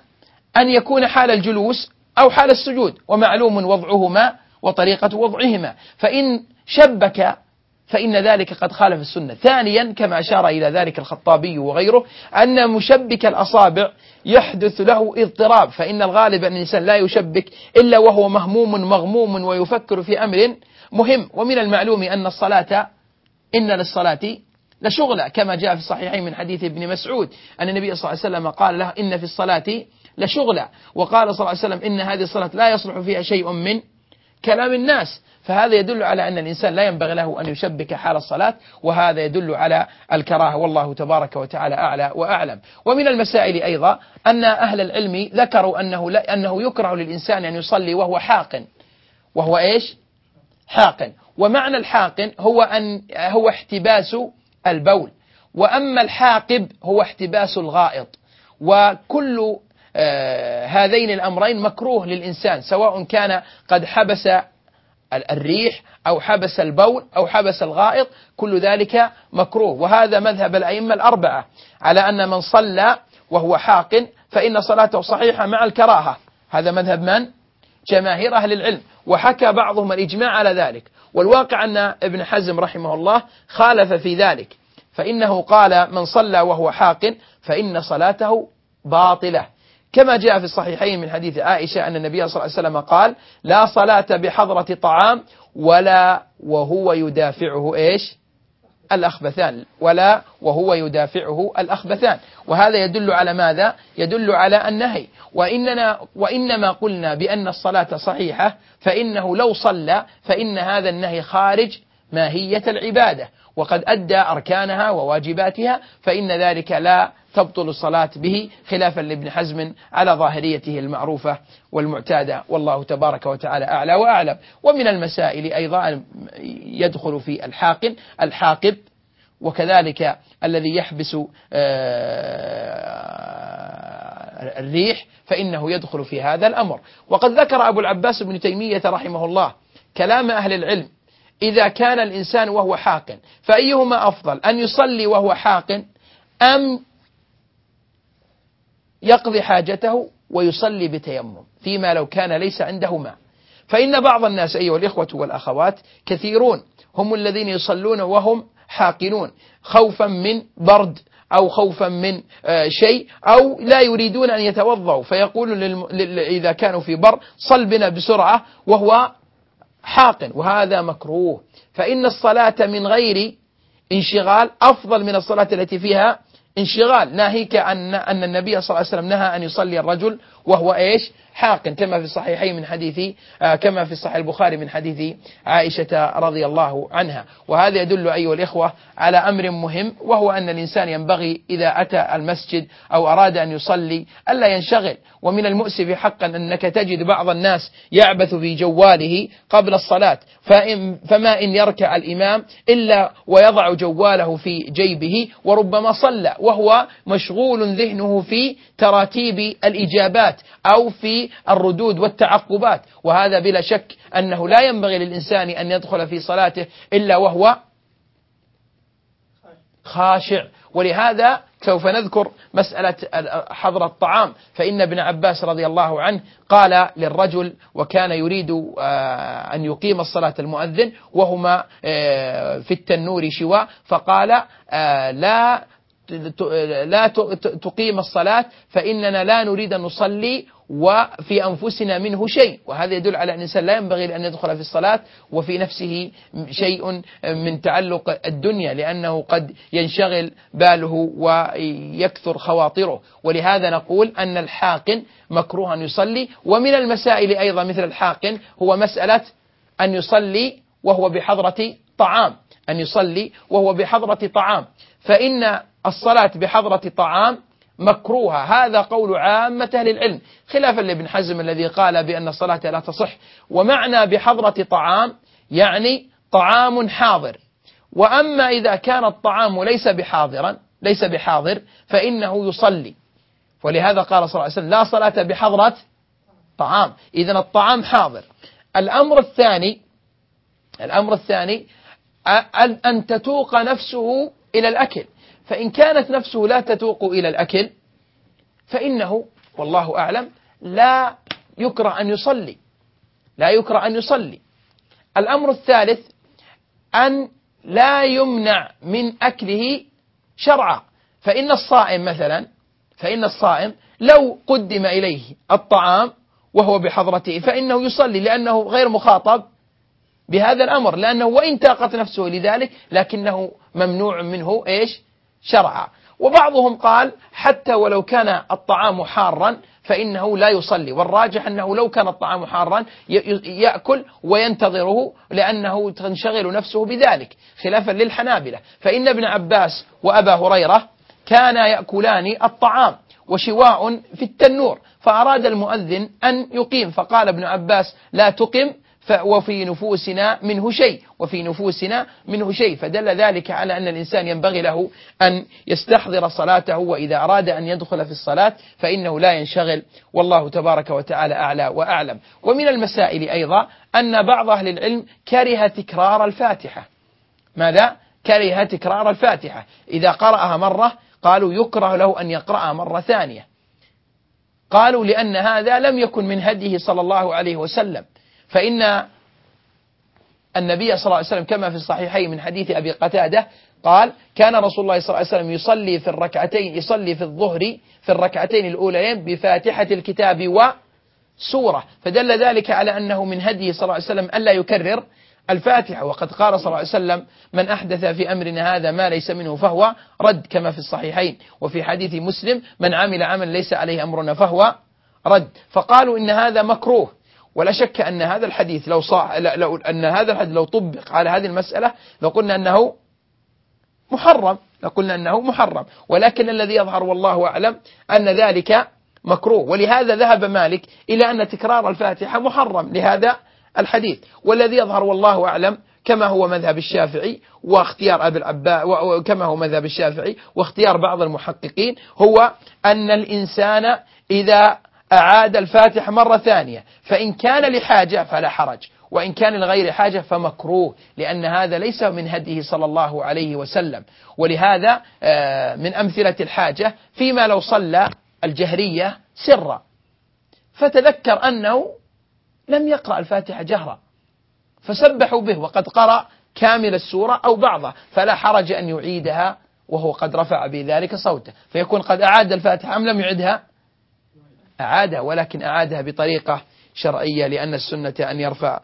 أن يكون حال الجلوس أو حال السجود ومعلوم وضعهما وطريقة وضعهما. فإن شبك فإن ذلك قد خالف السنة. ثانيا كما أشار إلى ذلك الخطابي وغيره أن مشبك الأصابع يحدث له اضطراب. فإن الغالب أن الإنسان لا يشبك إلا وهو مهموم مغموم ويفكر في أمر مهم. ومن المعلوم أن الصلاة إن للصلاة لشغلة كما جاء في الصحيحين من حديث ابن مسعود أن النبي صلى الله عليه وسلم قال له إن في الصلاة لشغلة. وقال صلى الله عليه وسلم إن هذه الصلاة لا يصلح فيها شيء من كلام الناس. فهذا يدل على أن الإنسان لا ينبغي له أن يشبك حال الصلاة وهذا يدل على الكراهة. والله تبارك وتعالى أعلى وأعلم. ومن المسائل أيضا أن أهل العلم ذكروا أنه, لا أنه يكره للإنسان أن يصلي وهو حاق. وهو إيش؟ حاق ومعنى الحاق هو أن هو احتباس البول. وأما الحاقب هو احتباس الغائط. وكل آه هذين الأمرين مكروه للإنسان سواء كان قد حبس الريح أو حبس البول أو حبس الغائط كل ذلك مكروه. وهذا مذهب الأئمة الأربعة. على أن من صلى وهو حاق فإن صلاته صحيحة مع الكراهة. هذا مذهب من؟ جماهير أهل العلم وحكى بعضهم الإجماع على ذلك. والواقع أن ابن حزم رحمه الله خالف في ذلك. فإنه قال من صلى وهو حاق فإن صلاته باطلة. كما جاء في الصحيحين من حديث عائشة أن النبي صلى الله عليه وسلم قال لا صلاة بحضرة طعام ولا وهو يدافعه إيش؟ الأخبثان ولا وهو يدافعه الأخبثان. وهذا يدل على ماذا؟ يدل على النهي. وإننا وإنما قلنا بأن الصلاة صحيحة فإنه لو صلى فإن هذا النهي خارج ماهية العبادة. وقد أدى أركانها وواجباتها فإن ذلك لا تبطل الصلاة به خلافا لابن حزم على ظاهريته المعروفة والمعتادة. والله تبارك وتعالى أعلى وأعلم. ومن المسائل أيضا يدخل في الحاقن الحاقب وكذلك الذي يحبس الريح فإنه يدخل في هذا الأمر. وقد ذكر أبو العباس بن تيمية رحمه الله كلام أهل العلم إذا كان الإنسان وهو حاق فأيهما أفضل أن يصلي وهو حاق أم يقضي حاجته ويصلي بتيمم فيما لو كان ليس عنده ماء فإن بعض الناس أيها الإخوة والأخوات كثيرون هم الذين يصلون وهم حاقنون خوفا من برد أو خوفا من شيء أو لا يريدون أن يتوضأوا. فيقولون إذا كانوا في بر صل بنا بسرعة وهو حاق وهذا مكروه. فإن الصلاة من غير انشغال أفضل من الصلاة التي فيها انشغال ناهيك أن أن النبي صلى الله عليه وسلم نهى أن يصلي الرجل وهو إيش؟ حاق كما في الصحيحين من حديث آه كما في صحيح البخاري من حديث عائشة رضي الله عنها. وهذا يدل أيها الإخوة على أمر مهم وهو أن الإنسان ينبغي إذا أتى المسجد أو أراد أن يصلي ألا ينشغل. ومن المؤسف حقا أنك تجد بعض الناس يعبث في جواله قبل الصلاة فإن فما إن يركع الإمام إلا ويضع جواله في جيبه وربما صلى وهو مشغول ذهنه في تراتيب الإجابات. أو في الردود والتعقبات. وهذا بلا شك أنه لا ينبغي للإنسان أن يدخل في صلاته إلا وهو خاشع. ولهذا سوف نذكر مسألة حضر الطعام. فإن ابن عباس رضي الله عنه قال للرجل وكان يريد أن يقيم الصلاة المؤذن وهما في التنور شواء فقال لا لا تقيم الصلاة فإننا لا نريد أن نصلي وفي أنفسنا منه شيء. وهذا يدل على أن الإنسان لا ينبغي أن يدخل في الصلاة وفي نفسه شيء من تعلق الدنيا لأنه قد ينشغل باله ويكثر خواطره. ولهذا نقول أن الحاقن مكروه أن يصلي. ومن المسائل أيضا مثل الحاقن هو مسألة أن يصلي وهو بحضرة طعام. أن يصلي وهو بحضرة طعام. فإن الصلاة بحضرة طعام مكروهة. هذا قول عامة أهل العلم خلافا لابن حزم الذي قال بأن الصلاة لا تصح. ومعنى بحضرة طعام يعني طعام حاضر. وأما إذا كان الطعام ليس بحاضرا ليس بحاضر فإنه يصلي. ولهذا قال صلى الله عليه وسلم لا صلاة بحضرة طعام. إذا الطعام حاضر. الأمر الثاني الأمر الثاني أن تتوق نفسه إلى الأكل. فإن كانت نفسه لا تتوق إلى الأكل فإنه والله أعلم لا يكره أن يصلي. لا يكره أن يصلي. الأمر الثالث أن لا يمنع من أكله شرعا. فإن الصائم مثلا فإن الصائم لو قدم إليه الطعام وهو بحضرته فإنه يصلي لأنه غير مخاطب بهذا الأمر لأنه وإن تاقت نفسه لذلك لكنه ممنوع منه إيش؟ شرعا. وبعضهم قال حتى ولو كان الطعام حارا فإنه لا يصلي. والراجح أنه لو كان الطعام حارا يأكل وينتظره لأنه تنشغل نفسه بذلك خلافا للحنابلة. فإن ابن عباس وأبا هريرة كانا يأكلان الطعام وشواء في التنور. فأراد المؤذن أن يقيم فقال ابن عباس لا تقم وفي نفوسنا منه شيء وفي نفوسنا منه شيء. فدل ذلك على أن الإنسان ينبغي له أن يستحضر صلاته وإذا أراد أن يدخل في الصلاة فإنه لا ينشغل. والله تبارك وتعالى أعلى وأعلم. ومن المسائل أيضا أن بعض أهل العلم كره تكرار الفاتحة. ماذا؟ كره تكرار الفاتحة. إذا قرأها مرة قالوا يكره له أن يقرأها مرة ثانية. قالوا لأن هذا لم يكن من هديه صلى الله عليه وسلم. فإن النبي صلى الله عليه وسلم كما في الصحيحين من حديث أبي قتادة قال كان رسول الله صلى الله عليه وسلم يصلي في الركعتين يصلي في الظهر في الركعتين الأوليين بفاتحة الكتاب وسورة. فدل ذلك على أنه من هديه صلى الله عليه وسلم ألا يكرر الفاتحة. وقد قال صلى الله عليه وسلم من أحدث في أمرنا هذا ما ليس منه فهو رد كما في الصحيحين. وفي حديث مسلم من عمل عملا ليس عليه أمرنا فهو رد فقالوا إن هذا مكروه. ولا شك أن هذا الحديث لو صح لو أن هذا الحديث لو طبق على هذه المسألة لقلنا أنه محرم. لقلنا أنه محرم. ولكن الذي يظهر والله أعلم أن ذلك مكروه. ولهذا ذهب مالك إلى أن تكرار الفاتحة محرم لهذا الحديث. والذي يظهر والله أعلم كما هو مذهب الشافعي واختيار أبي العباء وكما هو مذهب الشافعي واختيار بعض المحققين هو أن الإنسان إذا أعاد الفاتحة مرة ثانية. فإن كان لحاجة فلا حرج. وإن كان لغير حاجة فمكروه لأن هذا ليس من هديه صلى الله عليه وسلم. ولهذا آه، من أمثلة الحاجة فيما لو صلى الجهرية سرا. فتذكر أنه لم يقرأ الفاتحة جهرا. فسبحوا به وقد قرأ كامل السورة أو بعضها. فلا حرج أن يعيدها وهو قد رفع بذلك صوته. فيكون قد أعاد الفاتحة أم لم يعدها؟ أعادها ولكن أعادها بطريقة شرعية لأن السنة أن يرفع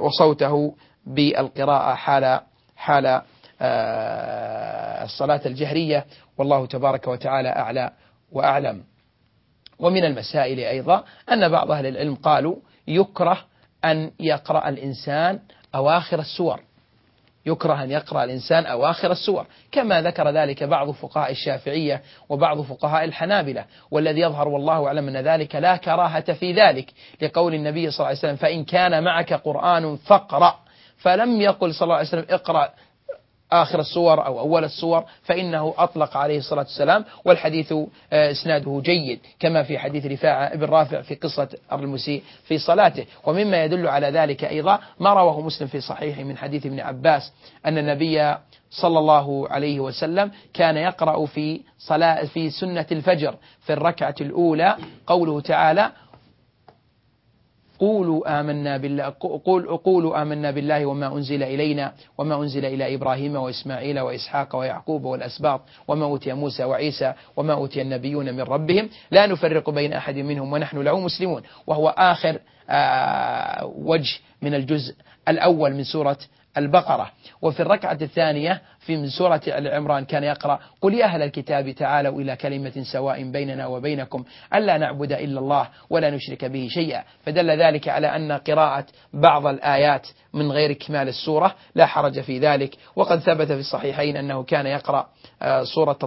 وصوته بالقراءة حال حال آه، الصلاة الجهرية. والله تبارك وتعالى أعلى وأعلم. ومن المسائل أيضا أن بعض أهل العلم قالوا يكره أن يقرأ الإنسان أواخر السور. يكره أن يقرأ الإنسان أواخر السور. كما ذكر ذلك بعض فقهاء الشافعية وبعض فقهاء الحنابلة والذي يظهر والله أعلم أن ذلك لا كراهة في ذلك لقول النبي صلى الله عليه وسلم فإن كان معك قرآن فاقرأ. فلم يقل صلى الله عليه وسلم اقرأ آخر السور أو أول السور فإنه أطلق عليه الصلاة والسلام والحديث آه، إسناده جيد كما في حديث رفاعة بن رافع في قصة المسيء في صلاته. ومما يدل على ذلك أيضا ما رواه مسلم في صحيحه من حديث ابن عباس أن النبي صلى الله عليه وسلم كان يقرأ في صلاة في سنة الفجر في الركعة الأولى قوله تعالى قولوا آمنا بالله قول قولوا آمنا بالله وما أنزل إلينا وما أنزل إلى إبراهيم وإسماعيل وإسحاق ويعقوب والأسباط وما أوتي موسى وعيسى وما أوتي النبيون من ربهم لا نفرق بين أحد منهم ونحن له مسلمون. وهو آخر آه وجه من الجزء الأول من سورة البقرة. وفي الركعة الثانية في من سورة العمران كان يقرأ قل يا أهل الكتاب تعالوا إلى كلمة سواء بيننا وبينكم ألا نعبد إلا الله ولا نشرك به شيئا. فدل ذلك على أن قراءة بعض الآيات من غير إكمال السورة لا حرج في ذلك. وقد ثبت في الصحيحين أنه كان يقرأ آه، سورة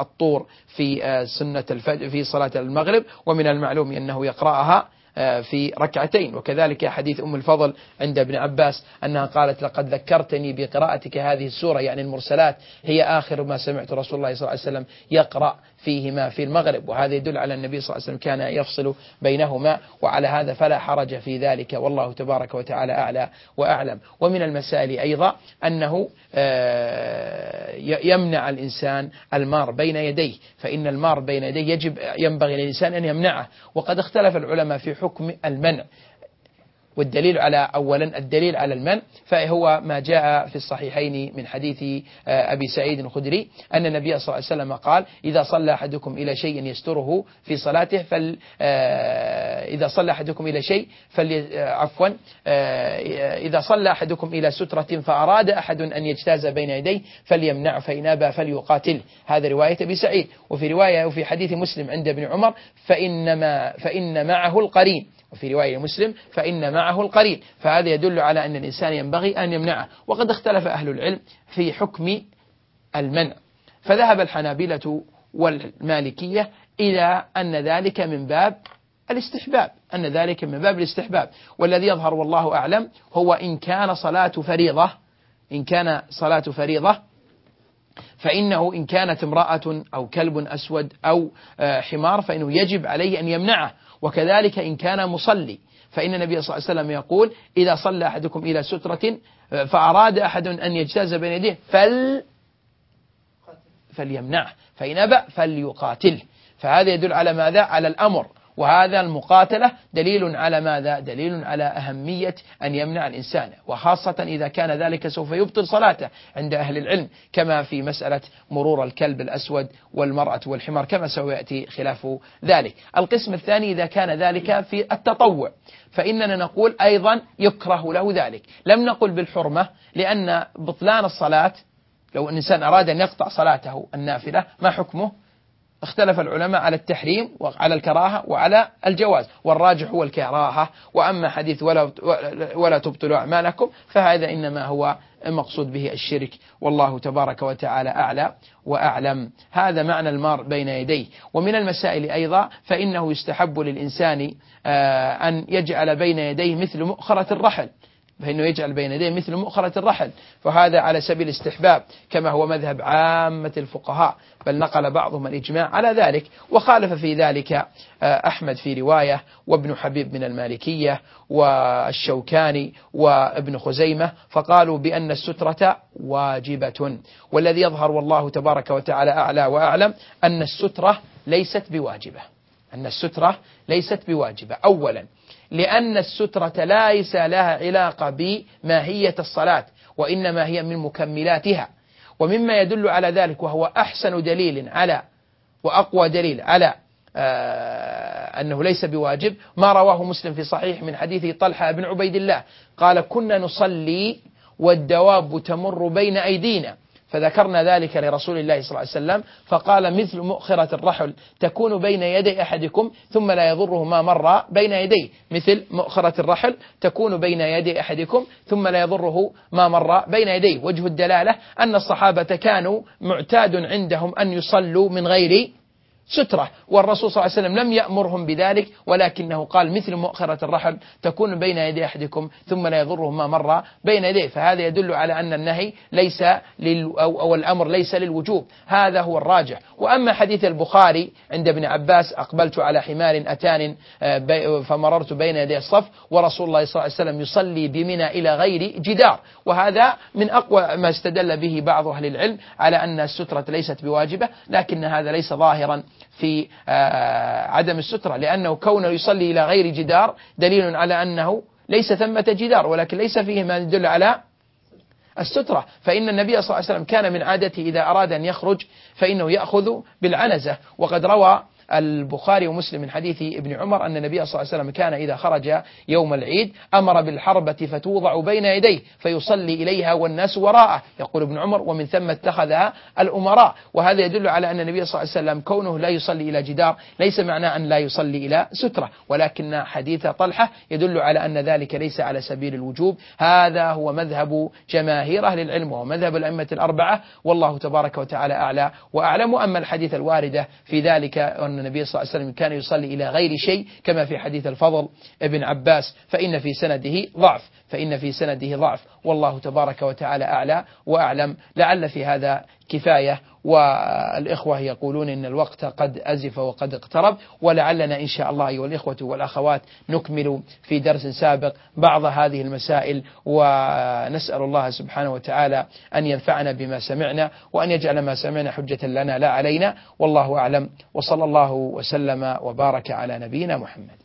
الطور في آه، سنة الفجر في صلاة المغرب ومن المعلوم أنه يقرأها آه، في ركعتين. وكذلك حديث أم الفضل عند ابن عباس أنها قالت لقد ذكرتني بقراءتك هذه السورة. يعني المرسلات هي آخر ما سمعت رسول الله صلى الله عليه وسلم يقرأ فيهما في المغرب. وهذا يدل على النبي صلى الله عليه وسلم كان يفصل بينهما وعلى هذا فلا حرج في ذلك. والله تبارك وتعالى أعلى وأعلم. ومن المسائل أيضا أنه آه، يمنع الإنسان المار بين يديه فإن المار بين يديه يجب ينبغي للإنسان أن يمنعه. وقد اختلف العلماء في حكم المنع. والدليل على أولا الدليل على المنع فهو ما جاء في الصحيحين من حديث آه، أبي سعيد الخدري أن النبي صلى الله عليه وسلم قال إذا صلى أحدكم إلى شيء يستره في صلاته فل آه، إذا صلى أحدكم إلى شيء فل آه، عفوا إذا صلى أحدكم إلى سترة فأراد أحد أن يجتاز بين يديه فليمنع فإن أبى فليقاتل. هذا رواية أبي سعيد. وفي رواية وفي حديث مسلم عند ابن عمر فإنما فإن معه القرين. وفي رواية مسلم فإن معه القرين فهذا يدل على أن الإنسان ينبغي أن يمنعه. وقد اختلف أهل العلم في حكم المنع. فذهب الحنابلة والمالكية إلى أن ذلك من باب الاستحباب. أن ذلك من باب الاستحباب. والذي يظهر والله أعلم هو إن كان صلاة فريضة إن كان صلاة فريضة فإنه إن كانت امرأة أو كلب أسود أو آه، حمار فإنه يجب عليه أن يمنعه. وكذلك إن كان مصلي فإن النبي صلى الله عليه وسلم يقول إذا صلى أحدكم إلى سترة فأراد أحد أن يجتاز بين يديه فل فليمنعه فإن أبى فليقاتله فهذا يدل على ماذا؟ على الأمر وهذا المقاتلة دليل على ماذا؟ دليل على أهمية أن يمنع الإنسان وخاصة إذا كان ذلك سوف يبطل صلاته عند أهل العلم كما في مسألة مرور الكلب الأسود والمرأة والحمار كما سيأتي خلاف ذلك. القسم الثاني إذا كان ذلك في التطوع فإننا نقول أيضا يكره له ذلك. لم نقل بالحرمة لأن بطلان الصلاة لو الإنسان أراد أن يقطع صلاته النافلة ما حكمه؟ اختلف العلماء على التحريم وعلى الكراهة وعلى الجواز. والراجح هو الكراهة. وأما حديث ولا, ولا تبطلوا أعمالكم فهذا إنما هو المقصود به الشرك. والله تبارك وتعالى أعلى وأعلم. هذا معنى المار بين يديه. ومن المسائل أيضا فإنه يستحب للإنسان آه، أن يجعل بين يديه مثل مؤخرة الرحل. فإنه يجعل بين يديه مثل مؤخرة الرحل. فهذا على سبيل الاستحباب كما هو مذهب عامة الفقهاء. بل نقل بعضهم الإجماع على ذلك وخالف في ذلك آه، أحمد في رواية وابن حبيب من المالكية والشوكاني وابن خزيمة. فقالوا بأن السترة واجبة. والذي يظهر والله تبارك وتعالى أعلى وأعلم أن السترة ليست بواجبة. أن السترة ليست بواجبة. أولا لأن السترة ليس لها علاقة بماهية الصلاة وإنما هي من مكملاتها. ومما يدل على ذلك وهو أحسن دليل على وأقوى دليل على آه أنه ليس بواجب ما رواه مسلم في صحيح من حديث طلحة بن عبيد الله قال كنا نصلي والدواب تمر بين أيدينا. فذكرنا ذلك لرسول الله صلى الله عليه وسلم فقال مثل مؤخرة الرحل تكون بين يدي أحدكم ثم لا يضره ما مر بين يديه. مثل مؤخرة الرحل تكون بين يدي أحدكم ثم لا يضره ما مر بين يديه. وجه الدلالة أن الصحابة كانوا معتاد عندهم أن يصلوا من غير سترة. والرسول صلى الله عليه وسلم لم يأمرهم بذلك ولكنه قال مثل مؤخرة الرحل تكون بين يدي أحدكم ثم لا يضره ما مر بين يديه. فهذا يدل على أن النهي ليس لل أو, أو الأمر ليس للوجوب. هذا هو الراجح. وأما حديث البخاري عند ابن عباس أقبلت على حمار أتان آه، فمررت بين يدي الصف ورسول الله صلى الله عليه وسلم يصلي بمنى إلى غير جدار. وهذا من أقوى ما استدل به بعض أهل العلم على أن السترة ليست بواجبة لكن هذا ليس ظاهرا. في آه، عدم السترة لأنه كونه يصلي إلى غير جدار دليل على أنه ليس ثمة جدار ولكن ليس فيه ما يدل على السترة. فإن النبي صلى الله عليه وسلم كان من عادته إذا أراد أن يخرج فإنه يأخذ بالعنزة. وقد روى البخاري ومسلم من حديث ابن عمر أن النبي صلى الله عليه وسلم كان إذا خرج يوم العيد أمر بالحربة فتوضع بين يديه فيصلي إليها والناس وراءه. يقول ابن عمر ومن ثم اتخذها الأمراء. وهذا يدل على أن النبي صلى الله عليه وسلم كونه لا يصلي إلى جدار ليس معناه أن لا يصلي إلى سترة. ولكن حديث طلحة يدل على أن ذلك ليس على سبيل الوجوب. هذا هو مذهب جماهير أهل العلم ومذهب الأئمة الأربعة. والله تبارك وتعالى أعلى وأعلم. أما الحديث الواردة في ذلك أن النبي صلى الله عليه وسلم كان يصلي إلى غير شيء كما في حديث الفضل ابن عباس فإن في سنده ضعف. فإن في سنده ضعف. والله تبارك وتعالى أعلى وأعلم. لعل في هذا كفاية. والإخوة يقولون إن الوقت قد أزف وقد اقترب. ولعلنا إن شاء الله أيها الإخوة والأخوات نكمل في درس سابق بعض هذه المسائل. ونسأل الله سبحانه وتعالى أن ينفعنا بما سمعنا وأن يجعل ما سمعنا حجة لنا لا علينا. والله أعلم. وصلى الله وسلم وبارك على نبينا محمد.